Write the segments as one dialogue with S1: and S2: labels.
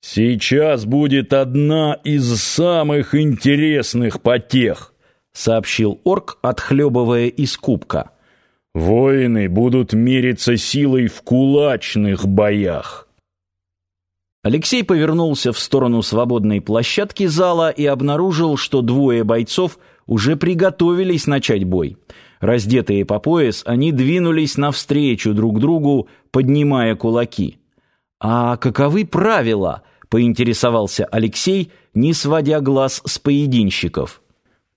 S1: «Сейчас будет одна из самых интересных потех», — сообщил орк, отхлебывая из кубка. «Воины будут мериться силой в кулачных боях».
S2: Алексей повернулся в сторону свободной площадки зала и обнаружил, что двое бойцов уже приготовились начать бой. Раздетые по пояс, они двинулись навстречу друг другу, поднимая кулаки. «А каковы правила?» — поинтересовался Алексей, не сводя глаз с поединщиков.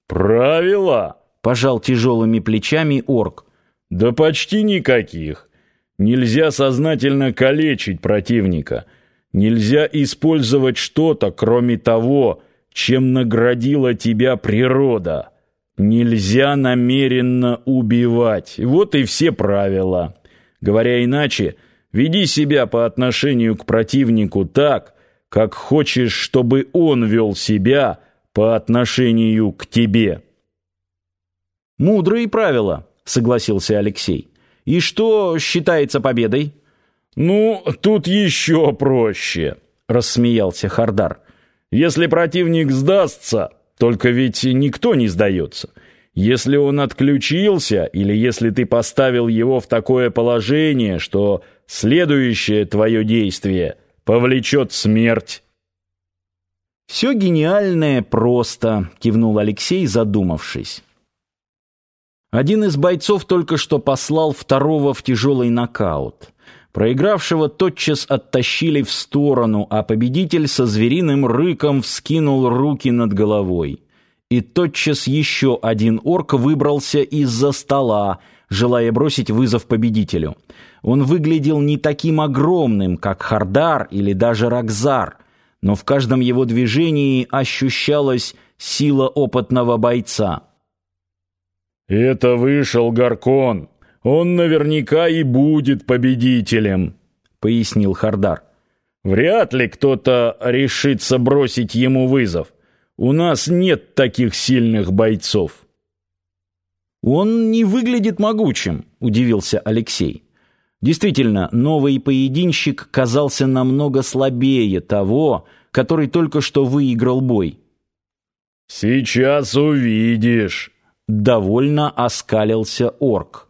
S1: «Правила?»
S2: — пожал тяжелыми плечами орк.
S1: «Да почти никаких. Нельзя сознательно калечить противника. Нельзя использовать что-то, кроме того, чем наградила тебя природа. Нельзя намеренно убивать. Вот и все правила. Говоря иначе, веди себя по отношению к противнику так, как хочешь, чтобы он вел себя по отношению к тебе.
S2: Мудрые правила, согласился Алексей. И что считается победой?
S1: Ну, тут еще проще, рассмеялся Хардар. Если противник сдастся, только ведь никто не сдается. Если он отключился, или если ты поставил его в такое положение, что следующее твое действие повлечет смерть.
S2: «Все гениальное просто», — кивнул Алексей, задумавшись. Один из бойцов только что послал второго в тяжелый нокаут. Проигравшего тотчас оттащили в сторону, а победитель со звериным рыком вскинул руки над головой. И тотчас еще один орк выбрался из-за стола, желая бросить вызов победителю. Он выглядел не таким огромным, как Хардар или даже Ракзар, но в каждом его движении ощущалась сила опытного бойца.
S1: «Это вышел Гаркон», он наверняка и будет победителем», — пояснил Хардар. «Вряд ли кто-то решится бросить ему вызов. У нас нет таких сильных бойцов».
S2: «Он не выглядит могучим», — удивился Алексей. Действительно, новый поединщик казался намного слабее того, который только что выиграл бой.
S1: «Сейчас увидишь», — довольно оскалился орк.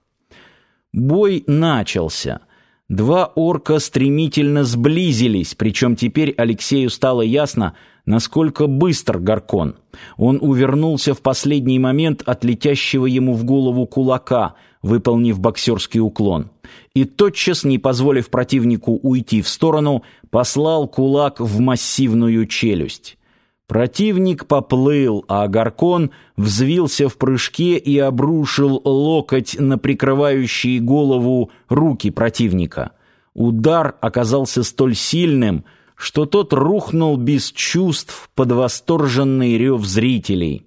S2: Бой начался. Два орка стремительно сблизились, причем теперь Алексею стало ясно, насколько быстр Гаркон. Он увернулся в последний момент от летящего ему в голову кулака, выполнив боксерский уклон. И тотчас, не позволив противнику уйти в сторону, послал кулак в массивную челюсть. Противник поплыл, а Гаркон взвился в прыжке и обрушил локоть на прикрывающие голову руки противника. Удар оказался столь сильным, что тот рухнул без чувств под восторженный рев зрителей.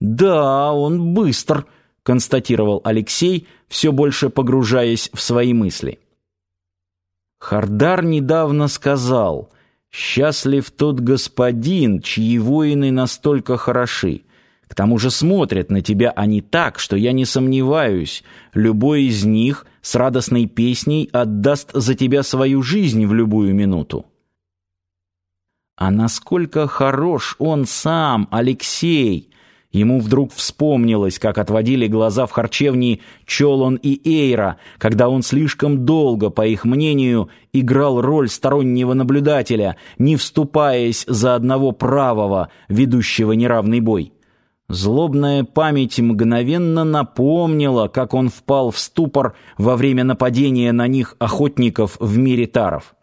S2: «Да, он быстр», — констатировал Алексей, все больше погружаясь в свои мысли. Хардар недавно сказал — Счастлив тот господин, чьи воины настолько хороши. К тому же смотрят на тебя они так, что я не сомневаюсь, любой из них с радостной песней отдаст за тебя свою жизнь в любую минуту. А насколько хорош он сам, Алексей! Ему вдруг вспомнилось, как отводили глаза в харчевне Чолон и Эйра, когда он слишком долго, по их мнению, играл роль стороннего наблюдателя, не вступаясь за одного правого, ведущего неравный бой. Злобная память мгновенно напомнила, как он впал в ступор во время нападения на них охотников в мире таров.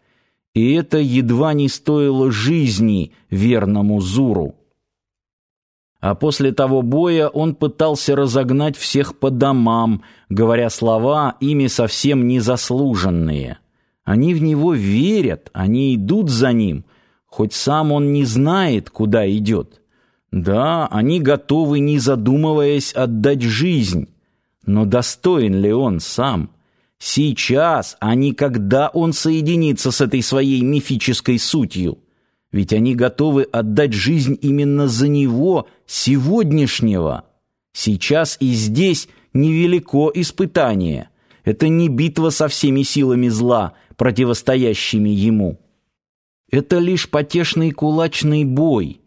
S2: И это едва не стоило жизни верному Зуру. А после того боя он пытался разогнать всех по домам, говоря слова, ими совсем незаслуженные. Они в него верят, они идут за ним, хоть сам он не знает, куда идет. Да, они готовы, не задумываясь, отдать жизнь. Но достоин ли он сам? Сейчас, а не когда он соединится с этой своей мифической сутью ведь они готовы отдать жизнь именно за него, сегодняшнего. Сейчас и здесь невелико испытание. Это не битва со всеми силами зла, противостоящими ему. Это лишь потешный кулачный бой.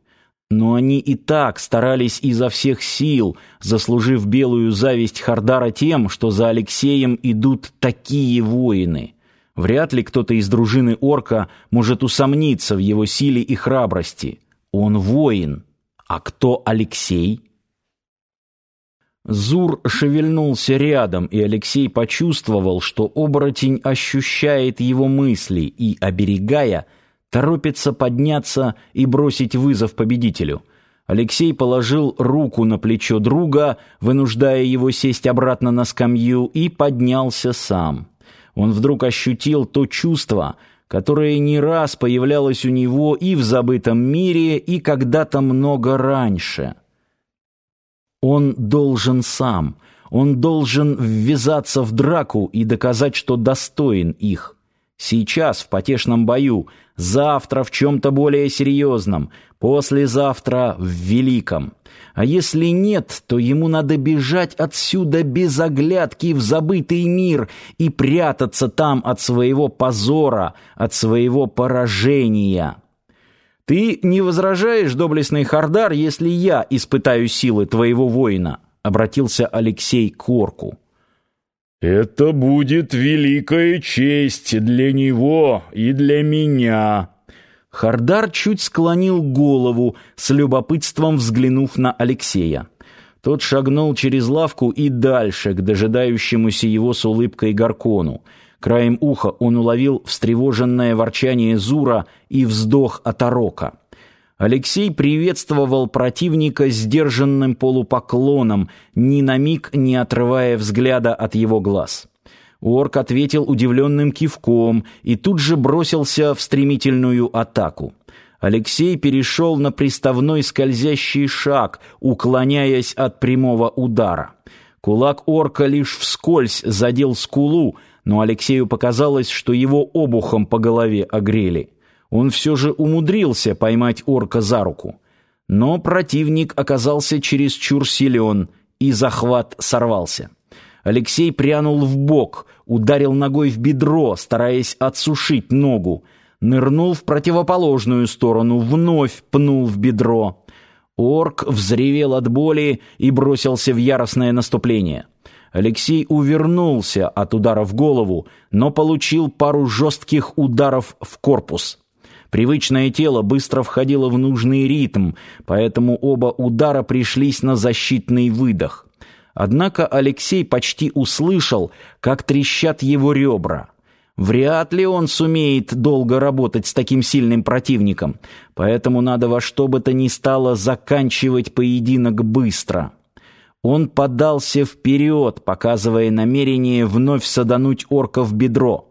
S2: Но они и так старались изо всех сил, заслужив белую зависть Хардара тем, что за Алексеем идут такие воины. Вряд ли кто-то из дружины орка может усомниться в его силе и храбрости. Он воин. А кто Алексей? Зур шевельнулся рядом, и Алексей почувствовал, что оборотень ощущает его мысли и, оберегая, торопится подняться и бросить вызов победителю. Алексей положил руку на плечо друга, вынуждая его сесть обратно на скамью, и поднялся сам. Он вдруг ощутил то чувство, которое не раз появлялось у него и в забытом мире, и когда-то много раньше — он должен сам, он должен ввязаться в драку и доказать, что достоин их. Сейчас в потешном бою, завтра в чем-то более серьезном, послезавтра в великом. А если нет, то ему надо бежать отсюда без оглядки в забытый мир и прятаться там от своего позора, от своего поражения». «Ты не возражаешь, доблестный Хардар, если я испытаю силы твоего воина?» — обратился Алексей к орку.
S1: «Это будет великая честь для него и для меня».
S2: Хардар чуть склонил голову, с любопытством взглянув на Алексея. Тот шагнул через лавку и дальше, к дожидающемуся его с улыбкой Гаркону — Краем уха он уловил встревоженное ворчание Зура и вздох Атарока. Алексей приветствовал противника сдержанным полупоклоном, ни на миг не отрывая взгляда от его глаз. Орк ответил удивленным кивком и тут же бросился в стремительную атаку. Алексей перешел на приставной скользящий шаг, уклоняясь от прямого удара. Кулак орка лишь вскользь задел скулу, но Алексею показалось, что его обухом по голове огрели. Он все же умудрился поймать орка за руку. Но противник оказался чересчур силен, и захват сорвался. Алексей прянул в бок, ударил ногой в бедро, стараясь отсушить ногу, нырнул в противоположную сторону, вновь пнул в бедро. Орк взревел от боли и бросился в яростное наступление. Алексей увернулся от удара в голову, но получил пару жестких ударов в корпус. Привычное тело быстро входило в нужный ритм, поэтому оба удара пришлись на защитный выдох. Однако Алексей почти услышал, как трещат его ребра. Вряд ли он сумеет долго работать с таким сильным противником, поэтому надо во что бы то ни стало заканчивать поединок быстро. Он подался вперед, показывая намерение вновь садануть орка в бедро.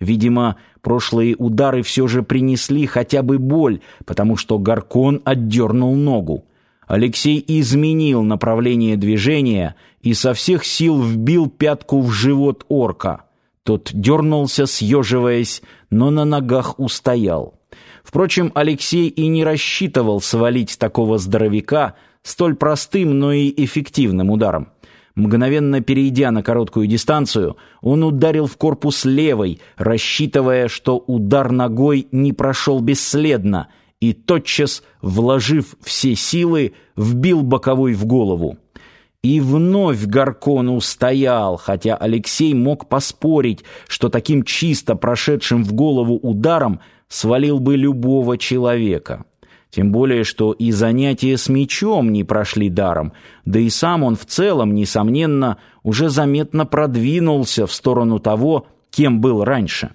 S2: Видимо, прошлые удары все же принесли хотя бы боль, потому что Гаркон отдернул ногу. Алексей изменил направление движения и со всех сил вбил пятку в живот орка. Тот дернулся, съеживаясь, но на ногах устоял. Впрочем, Алексей и не рассчитывал свалить такого здоровяка, столь простым, но и эффективным ударом. Мгновенно перейдя на короткую дистанцию, он ударил в корпус левой, рассчитывая, что удар ногой не прошел бесследно, и тотчас, вложив все силы, вбил боковой в голову. И вновь Гаркон устоял, хотя Алексей мог поспорить, что таким чисто прошедшим в голову ударом свалил бы любого человека. Тем более, что и занятия с мечом не прошли даром, да и сам он в целом, несомненно, уже заметно продвинулся в сторону того, кем был раньше.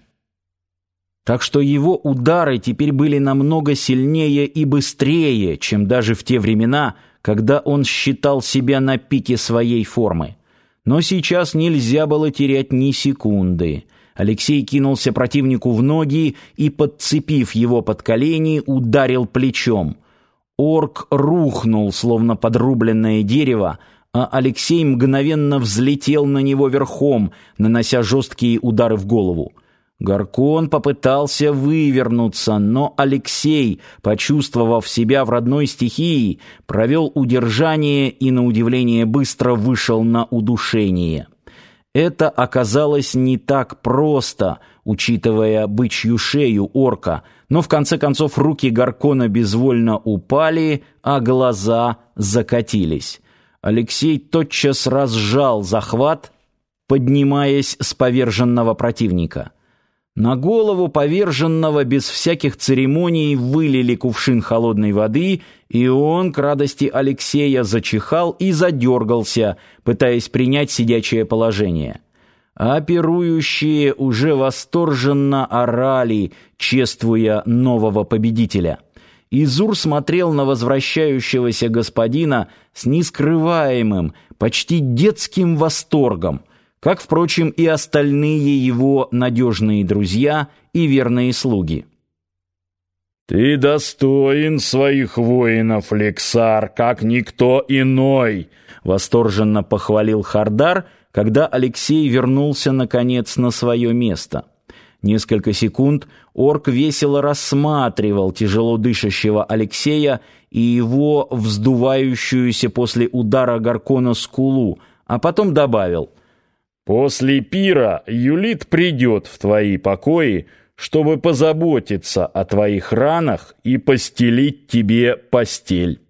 S2: Так что его удары теперь были намного сильнее и быстрее, чем даже в те времена, когда он считал себя на пике своей формы. Но сейчас нельзя было терять ни секунды — Алексей кинулся противнику в ноги и, подцепив его под колени, ударил плечом. Орк рухнул, словно подрубленное дерево, а Алексей мгновенно взлетел на него верхом, нанося жесткие удары в голову. Гаркон попытался вывернуться, но Алексей, почувствовав себя в родной стихии, провел удержание и, на удивление, быстро вышел на удушение. Это оказалось не так просто. учитывая бычью шею орка, но в конце концов руки Гаркона безвольно упали, а глаза закатились. Алексей тотчас разжал захват, поднимаясь с поверженного противника. На голову поверженного без всяких церемоний вылили кувшин холодной воды, и он, к радости Алексея, зачихал и задергался, пытаясь принять сидячее положение. А пирующие уже восторженно орали, чествуя нового победителя. Изур смотрел на возвращающегося господина с нескрываемым, почти детским восторгом, как, впрочем, и остальные его надежные друзья и верные слуги.
S1: «Ты достоин своих воинов, Лексар, как никто иной!» — восторженно похвалил Хардар, когда Алексей вернулся, наконец, на свое место.
S2: Несколько секунд орк весело рассматривал тяжело дышащего Алексея и его вздувающуюся после удара Гаркона скулу, а потом добавил
S1: «После пира Юлит придет в твои покои, чтобы позаботиться о твоих ранах и постелить тебе постель».